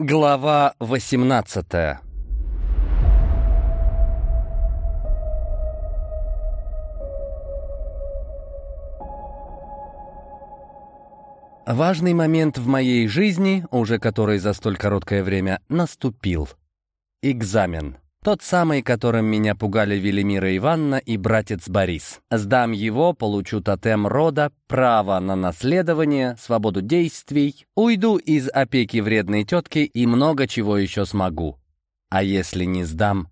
Глава 18 Важный момент в моей жизни, уже который за столь короткое время наступил. Экзамен. Тот самый, которым меня пугали Велимира Ивановна и братец Борис. Сдам его, получу тотем рода, право на наследование, свободу действий, уйду из опеки вредной тетки и много чего еще смогу. А если не сдам,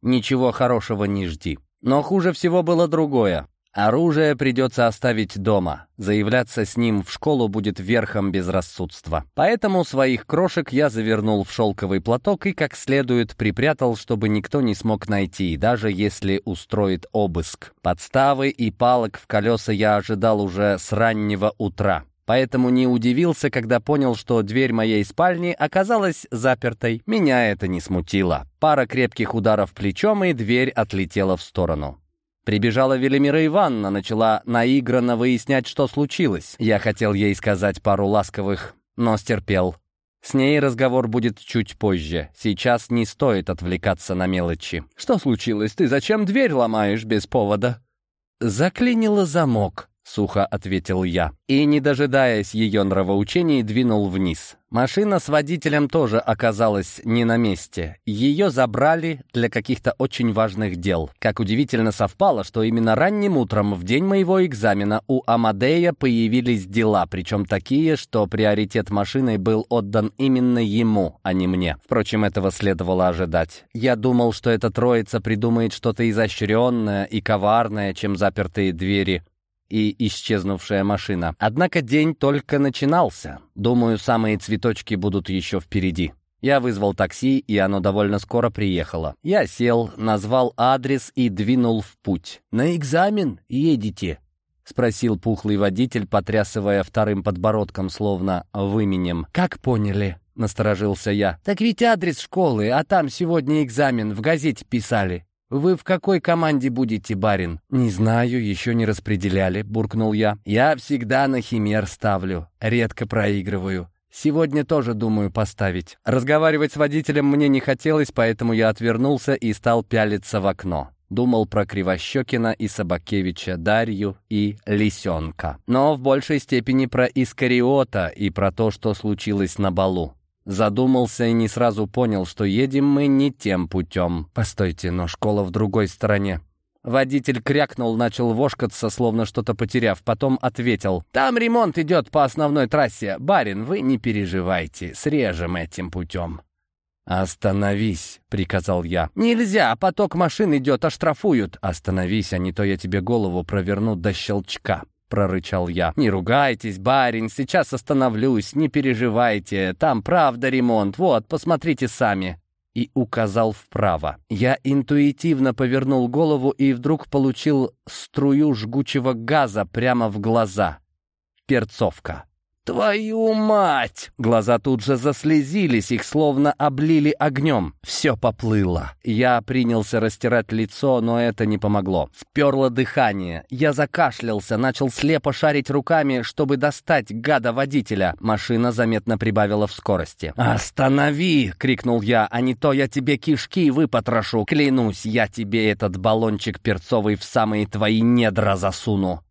ничего хорошего не жди. Но хуже всего было другое. Оружие придется оставить дома. Заявляться с ним в школу будет верхом безрассудства. Поэтому своих крошек я завернул в шелковый платок и как следует припрятал, чтобы никто не смог найти, даже если устроит обыск. Подставы и палок в колеса я ожидал уже с раннего утра. Поэтому не удивился, когда понял, что дверь моей спальни оказалась запертой. Меня это не смутило. Пара крепких ударов плечом, и дверь отлетела в сторону. Прибежала Велимира Ивановна, начала наигранно выяснять, что случилось. Я хотел ей сказать пару ласковых, но стерпел. С ней разговор будет чуть позже. Сейчас не стоит отвлекаться на мелочи. «Что случилось? Ты зачем дверь ломаешь без повода?» Заклинило замок. — сухо ответил я. И, не дожидаясь ее нравоучений, двинул вниз. Машина с водителем тоже оказалась не на месте. Ее забрали для каких-то очень важных дел. Как удивительно совпало, что именно ранним утром, в день моего экзамена, у Амадея появились дела, причем такие, что приоритет машины был отдан именно ему, а не мне. Впрочем, этого следовало ожидать. Я думал, что эта троица придумает что-то изощренное и коварное, чем запертые двери и исчезнувшая машина. Однако день только начинался. Думаю, самые цветочки будут еще впереди. Я вызвал такси, и оно довольно скоро приехало. Я сел, назвал адрес и двинул в путь. «На экзамен едете?» — спросил пухлый водитель, потрясывая вторым подбородком, словно выменем. «Как поняли?» — насторожился я. «Так ведь адрес школы, а там сегодня экзамен, в газете писали». «Вы в какой команде будете, барин?» «Не знаю, еще не распределяли», — буркнул я. «Я всегда на химер ставлю, редко проигрываю. Сегодня тоже думаю поставить». Разговаривать с водителем мне не хотелось, поэтому я отвернулся и стал пялиться в окно. Думал про Кривощекина и Собакевича, Дарью и Лисенка. Но в большей степени про Искариота и про то, что случилось на балу. Задумался и не сразу понял, что едем мы не тем путем. Постойте, но школа в другой стороне. Водитель крякнул, начал вошкаться, словно что-то потеряв, потом ответил. «Там ремонт идет по основной трассе. Барин, вы не переживайте, срежем этим путем». «Остановись», — приказал я. «Нельзя, поток машин идет, оштрафуют». «Остановись, а не то я тебе голову проверну до щелчка». — прорычал я. «Не ругайтесь, барин, сейчас остановлюсь, не переживайте, там правда ремонт, вот, посмотрите сами» и указал вправо. Я интуитивно повернул голову и вдруг получил струю жгучего газа прямо в глаза. Перцовка. «Твою мать!» Глаза тут же заслезились, их словно облили огнем. Все поплыло. Я принялся растирать лицо, но это не помогло. Сперло дыхание. Я закашлялся, начал слепо шарить руками, чтобы достать гада-водителя. Машина заметно прибавила в скорости. «Останови!» — крикнул я, «а не то я тебе кишки выпотрошу. Клянусь, я тебе этот баллончик перцовый в самые твои недра засуну».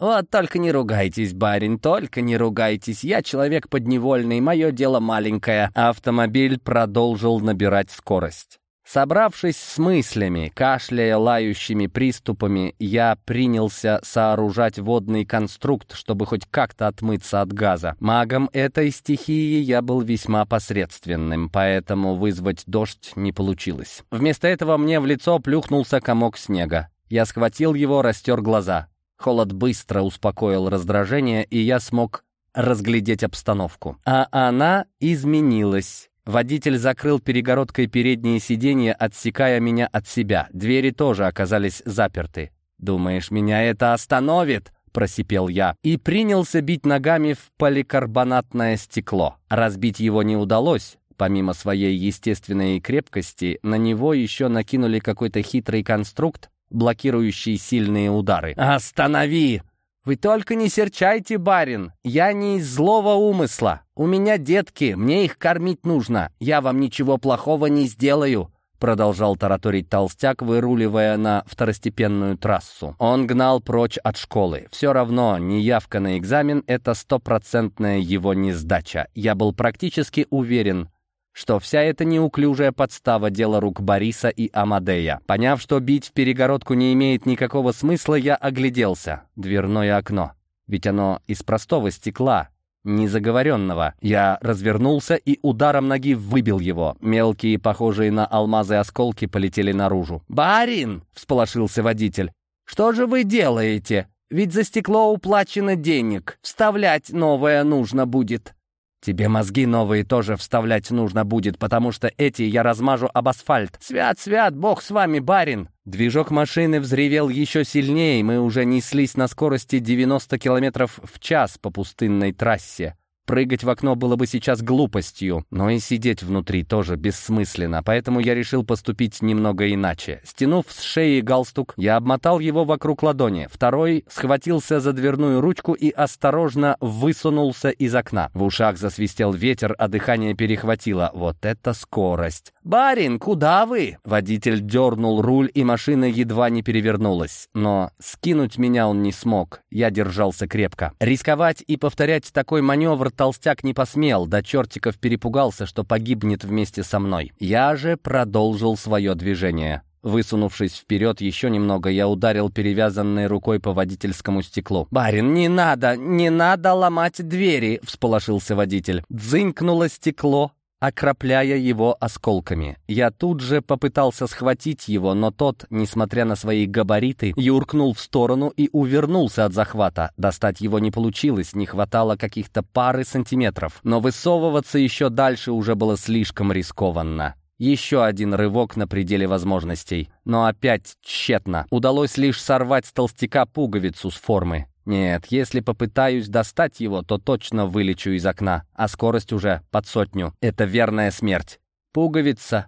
«Вот только не ругайтесь, барин, только не ругайтесь. Я человек подневольный, мое дело маленькое». Автомобиль продолжил набирать скорость. Собравшись с мыслями, кашляя лающими приступами, я принялся сооружать водный конструкт, чтобы хоть как-то отмыться от газа. Магом этой стихии я был весьма посредственным, поэтому вызвать дождь не получилось. Вместо этого мне в лицо плюхнулся комок снега. Я схватил его, растер глаза. Холод быстро успокоил раздражение, и я смог разглядеть обстановку. А она изменилась. Водитель закрыл перегородкой передние сиденья, отсекая меня от себя. Двери тоже оказались заперты. «Думаешь, меня это остановит?» — просипел я. И принялся бить ногами в поликарбонатное стекло. Разбить его не удалось. Помимо своей естественной крепкости, на него еще накинули какой-то хитрый конструкт, блокирующий сильные удары. «Останови!» «Вы только не серчайте, барин! Я не из злого умысла! У меня детки, мне их кормить нужно! Я вам ничего плохого не сделаю!» Продолжал тараторить толстяк, выруливая на второстепенную трассу. Он гнал прочь от школы. Все равно неявка на экзамен — это стопроцентная его несдача. Я был практически уверен, что вся эта неуклюжая подстава — дело рук Бориса и Амадея. Поняв, что бить в перегородку не имеет никакого смысла, я огляделся. Дверное окно. Ведь оно из простого стекла, незаговоренного. Я развернулся и ударом ноги выбил его. Мелкие, похожие на алмазы осколки, полетели наружу. «Барин!» — всполошился водитель. «Что же вы делаете? Ведь за стекло уплачено денег. Вставлять новое нужно будет». Тебе мозги новые тоже вставлять нужно будет, потому что эти я размажу об асфальт. Свят, свят, бог с вами, барин!» Движок машины взревел еще сильнее, мы уже неслись на скорости 90 километров в час по пустынной трассе. Прыгать в окно было бы сейчас глупостью, но и сидеть внутри тоже бессмысленно, поэтому я решил поступить немного иначе. Стянув с шеи галстук, я обмотал его вокруг ладони. Второй схватился за дверную ручку и осторожно высунулся из окна. В ушах засвистел ветер, а дыхание перехватило. Вот это скорость! «Барин, куда вы?» Водитель дернул руль, и машина едва не перевернулась. Но скинуть меня он не смог. Я держался крепко. Рисковать и повторять такой маневр толстяк не посмел, до чертиков перепугался, что погибнет вместе со мной. Я же продолжил свое движение. Высунувшись вперед еще немного, я ударил перевязанной рукой по водительскому стеклу. «Барин, не надо, не надо ломать двери!» — всполошился водитель. Дзынькнуло стекло, окропляя его осколками. Я тут же попытался схватить его, но тот, несмотря на свои габариты, юркнул в сторону и увернулся от захвата. Достать его не получилось, не хватало каких-то пары сантиметров. Но высовываться еще дальше уже было слишком рискованно. Еще один рывок на пределе возможностей. Но опять тщетно. Удалось лишь сорвать с толстяка пуговицу с формы. Нет, если попытаюсь достать его, то точно вылечу из окна, а скорость уже под сотню. Это верная смерть. Пуговица.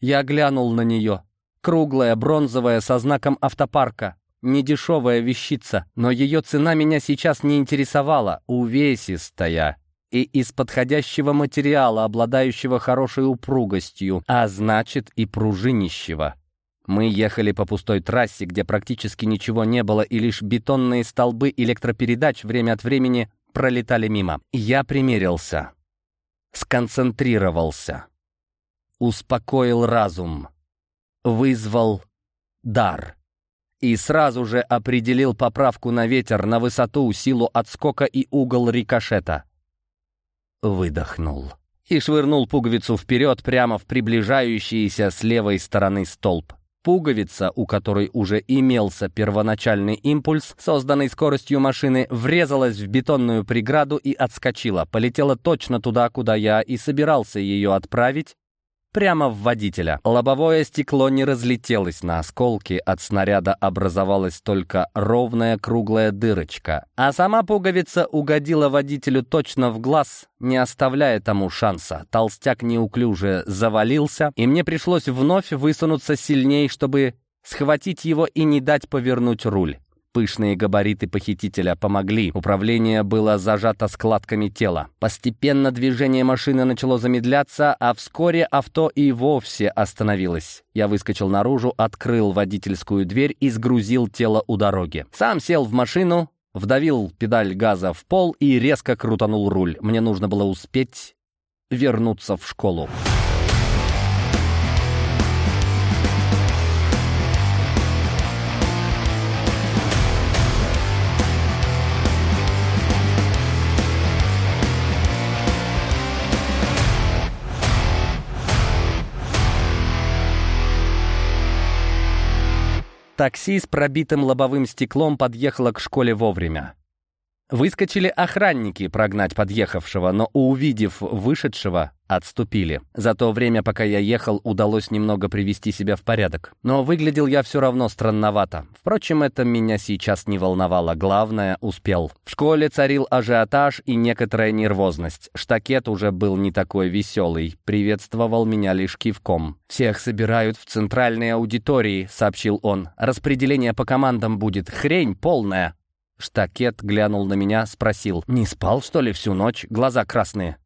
Я глянул на нее. Круглая, бронзовая, со знаком автопарка. Недешевая вещица, но ее цена меня сейчас не интересовала. Увесистая. И из подходящего материала, обладающего хорошей упругостью, а значит и пружинищего. Мы ехали по пустой трассе, где практически ничего не было, и лишь бетонные столбы электропередач время от времени пролетали мимо. Я примерился, сконцентрировался, успокоил разум, вызвал дар и сразу же определил поправку на ветер, на высоту, силу отскока и угол рикошета. Выдохнул и швырнул пуговицу вперед прямо в приближающийся с левой стороны столб. Пуговица, у которой уже имелся первоначальный импульс, созданный скоростью машины, врезалась в бетонную преграду и отскочила. Полетела точно туда, куда я и собирался ее отправить, прямо в водителя. Лобовое стекло не разлетелось на осколки, от снаряда образовалась только ровная круглая дырочка, а сама пуговица угодила водителю точно в глаз, не оставляя тому шанса. Толстяк неуклюже завалился, и мне пришлось вновь высунуться сильнее, чтобы схватить его и не дать повернуть руль. Пышные габариты похитителя помогли. Управление было зажато складками тела. Постепенно движение машины начало замедляться, а вскоре авто и вовсе остановилось. Я выскочил наружу, открыл водительскую дверь и сгрузил тело у дороги. Сам сел в машину, вдавил педаль газа в пол и резко крутанул руль. Мне нужно было успеть вернуться в школу. Такси с пробитым лобовым стеклом подъехало к школе вовремя. Выскочили охранники прогнать подъехавшего, но, увидев вышедшего, отступили. За то время, пока я ехал, удалось немного привести себя в порядок. Но выглядел я все равно странновато. Впрочем, это меня сейчас не волновало. Главное, успел. В школе царил ажиотаж и некоторая нервозность. Штакет уже был не такой веселый. Приветствовал меня лишь кивком. «Всех собирают в центральной аудитории», — сообщил он. «Распределение по командам будет. Хрень полная». Штакет глянул на меня, спросил. «Не спал, что ли, всю ночь? Глаза красные».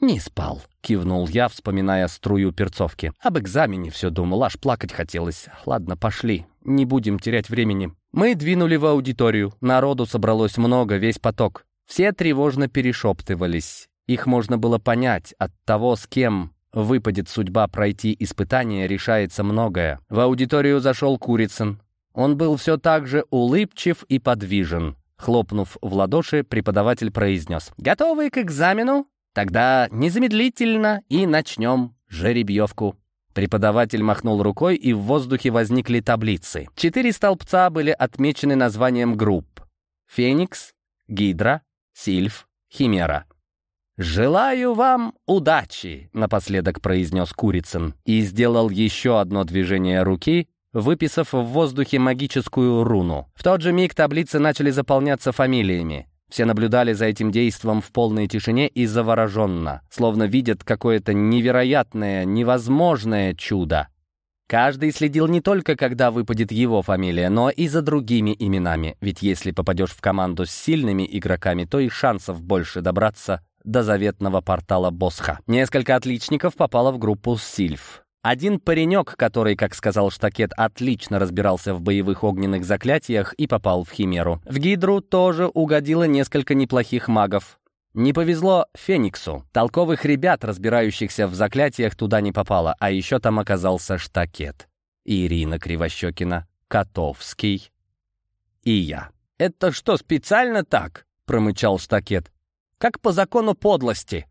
«Не спал», — кивнул я, вспоминая струю перцовки. «Об экзамене все думал, аж плакать хотелось. Ладно, пошли, не будем терять времени». Мы двинули в аудиторию. Народу собралось много, весь поток. Все тревожно перешептывались. Их можно было понять. От того, с кем выпадет судьба пройти испытание, решается многое. В аудиторию зашел Курицын. Он был все так же улыбчив и подвижен. Хлопнув в ладоши, преподаватель произнес. «Готовы к экзамену?» Тогда незамедлительно и начнем жеребьевку. Преподаватель махнул рукой, и в воздухе возникли таблицы. Четыре столбца были отмечены названием групп. Феникс, Гидра, Сильф, Химера. «Желаю вам удачи!» — напоследок произнес Курицын и сделал еще одно движение руки, выписав в воздухе магическую руну. В тот же миг таблицы начали заполняться фамилиями. Все наблюдали за этим действом в полной тишине и завороженно, словно видят какое-то невероятное, невозможное чудо. Каждый следил не только, когда выпадет его фамилия, но и за другими именами, ведь если попадешь в команду с сильными игроками, то и шансов больше добраться до заветного портала Босха. Несколько отличников попало в группу Сильф. Один паренек, который, как сказал Штакет, отлично разбирался в боевых огненных заклятиях и попал в Химеру. В Гидру тоже угодило несколько неплохих магов. Не повезло Фениксу. Толковых ребят, разбирающихся в заклятиях, туда не попало, а еще там оказался Штакет. Ирина Кривощекина, Котовский и я. «Это что, специально так?» — промычал Штакет. «Как по закону подлости».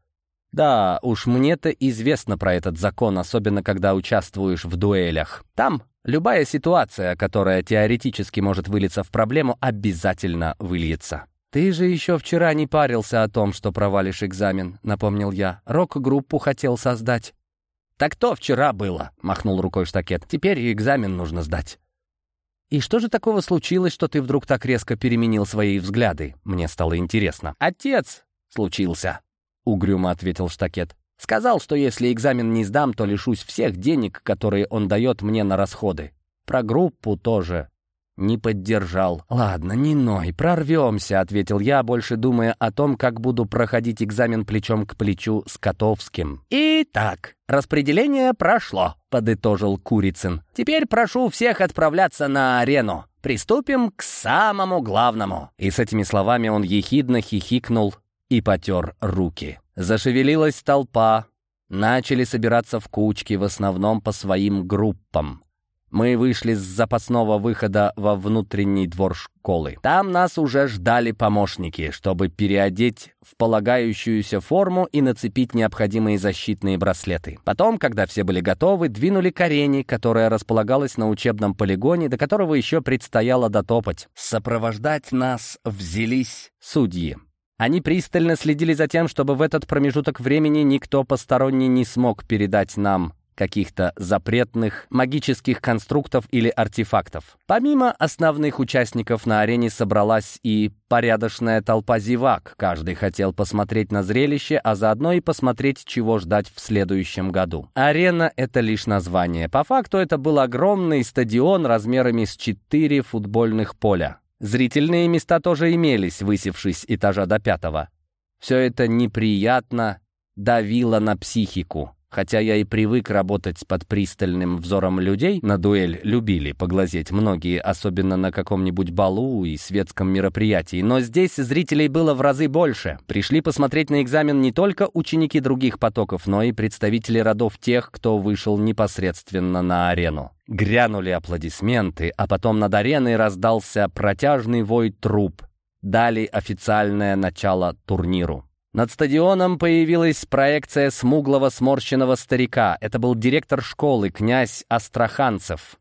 Да, уж мне-то известно про этот закон, особенно когда участвуешь в дуэлях. Там любая ситуация, которая теоретически может вылиться в проблему, обязательно выльется. «Ты же еще вчера не парился о том, что провалишь экзамен», — напомнил я. «Рок-группу хотел создать». «Так то вчера было», — махнул рукой штакет. «Теперь и экзамен нужно сдать». «И что же такого случилось, что ты вдруг так резко переменил свои взгляды?» Мне стало интересно. «Отец случился», угрюмо ответил Штакет. «Сказал, что если экзамен не сдам, то лишусь всех денег, которые он дает мне на расходы. Про группу тоже не поддержал. «Ладно, не ной, прорвемся», — ответил я, больше думая о том, как буду проходить экзамен плечом к плечу с Котовским. «Итак, распределение прошло», — подытожил Курицын. «Теперь прошу всех отправляться на арену. Приступим к самому главному». И с этими словами он ехидно хихикнул и потер руки. Зашевелилась толпа, начали собираться в кучки, в основном по своим группам. Мы вышли с запасного выхода во внутренний двор школы. Там нас уже ждали помощники, чтобы переодеть в полагающуюся форму и нацепить необходимые защитные браслеты. Потом, когда все были готовы, двинули к арене, которая располагалась на учебном полигоне, до которого еще предстояло дотопать. Сопровождать нас взялись судьи. Они пристально следили за тем, чтобы в этот промежуток времени никто посторонний не смог передать нам каких-то запретных магических конструктов или артефактов. Помимо основных участников на арене собралась и порядочная толпа зевак. Каждый хотел посмотреть на зрелище, а заодно и посмотреть, чего ждать в следующем году. Арена — это лишь название. По факту это был огромный стадион размерами с четыре футбольных поля. Зрительные места тоже имелись, высевшись этажа до пятого. Все это неприятно давило на психику. Хотя я и привык работать под пристальным взором людей, на дуэль любили поглазеть многие, особенно на каком-нибудь балу и светском мероприятии. Но здесь зрителей было в разы больше. Пришли посмотреть на экзамен не только ученики других потоков, но и представители родов тех, кто вышел непосредственно на арену. Грянули аплодисменты, а потом над ареной раздался протяжный вой труп. Дали официальное начало турниру. Над стадионом появилась проекция смуглого сморщенного старика. Это был директор школы, князь Астраханцев,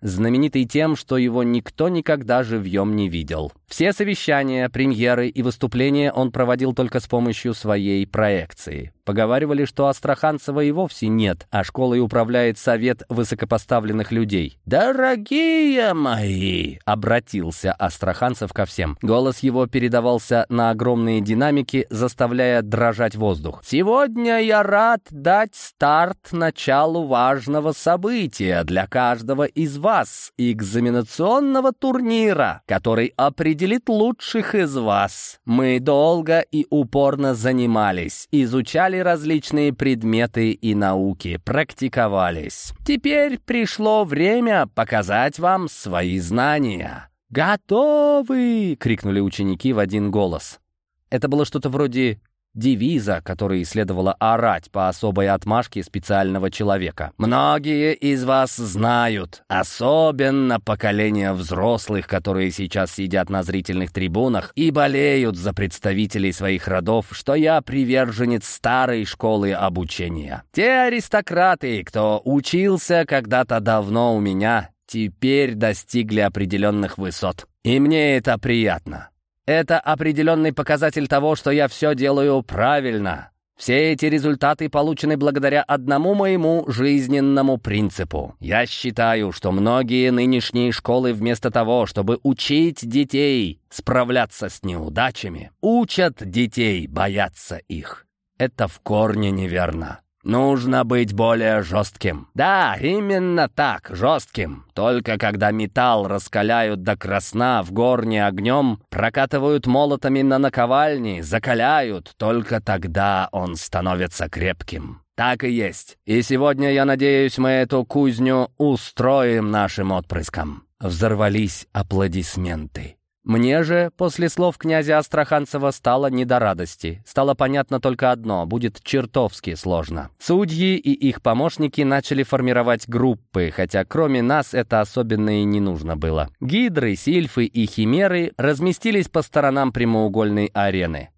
знаменитый тем, что его никто никогда живьем не видел. Все совещания, премьеры и выступления он проводил только с помощью своей проекции. Поговаривали, что Астраханцева и вовсе нет, а школой управляет совет высокопоставленных людей. «Дорогие мои!» — обратился Астраханцев ко всем. Голос его передавался на огромные динамики, заставляя дрожать воздух. «Сегодня я рад дать старт началу важного события для каждого из вас — экзаменационного турнира, который определит лучших из вас. Мы долго и упорно занимались, изучали различные предметы и науки, практиковались. Теперь пришло время показать вам свои знания. «Готовы!» — крикнули ученики в один голос. Это было что-то вроде девиза, который следовало орать по особой отмашке специального человека. Многие из вас знают, особенно поколение взрослых, которые сейчас сидят на зрительных трибунах и болеют за представителей своих родов, что я приверженец старой школы обучения. Те аристократы, кто учился когда-то давно у меня, теперь достигли определенных высот. И мне это приятно. Это определенный показатель того, что я все делаю правильно. Все эти результаты получены благодаря одному моему жизненному принципу. Я считаю, что многие нынешние школы вместо того, чтобы учить детей справляться с неудачами, учат детей бояться их. Это в корне неверно. Нужно быть более жестким. Да, именно так, жестким. Только когда металл раскаляют до красна в горне огнем, прокатывают молотами на наковальне, закаляют, только тогда он становится крепким. Так и есть. И сегодня, я надеюсь, мы эту кузню устроим нашим отпрыском. Взорвались аплодисменты. Мне же после слов князя Астраханцева стало не до радости. Стало понятно только одно — будет чертовски сложно. Судьи и их помощники начали формировать группы, хотя кроме нас это особенно и не нужно было. Гидры, сильфы и химеры разместились по сторонам прямоугольной арены.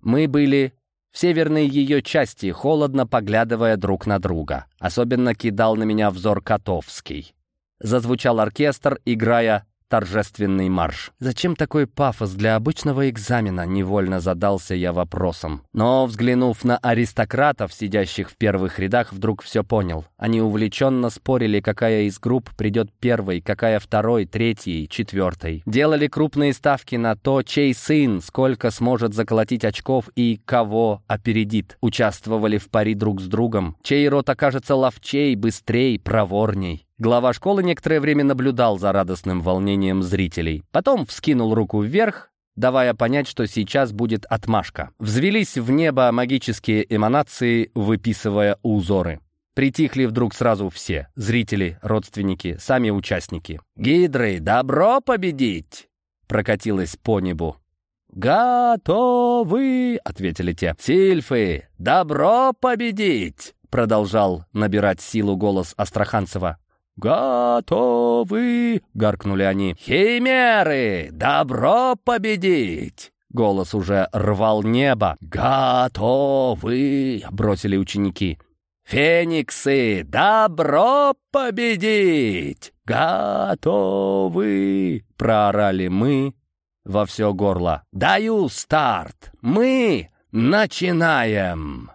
Мы были в северной ее части, холодно поглядывая друг на друга. Особенно кидал на меня взор Котовский. Зазвучал оркестр, играя торжественный марш. Зачем такой пафос для обычного экзамена, невольно задался я вопросом. Но, взглянув на аристократов, сидящих в первых рядах, вдруг все понял. Они увлеченно спорили, какая из групп придет первой, какая второй, третьей, четвертой. Делали крупные ставки на то, чей сын сколько сможет заколотить очков и кого опередит. Участвовали в пари друг с другом, чей рот окажется ловчей, быстрей, проворней. Глава школы некоторое время наблюдал за радостным волнением зрителей. Потом вскинул руку вверх, давая понять, что сейчас будет отмашка. Взвелись в небо магические эманации, выписывая узоры. Притихли вдруг сразу все — зрители, родственники, сами участники. «Гидры, добро победить!» — прокатилось по небу. «Готовы!» — ответили те. «Сильфы, добро победить!» — продолжал набирать силу голос Астраханцева. «Готовы!» — гаркнули они. «Химеры! Добро победить!» Голос уже рвал небо. «Готовы!» — бросили ученики. «Фениксы! Добро победить!» «Готовы!» — проорали мы во все горло. «Даю старт! Мы начинаем!»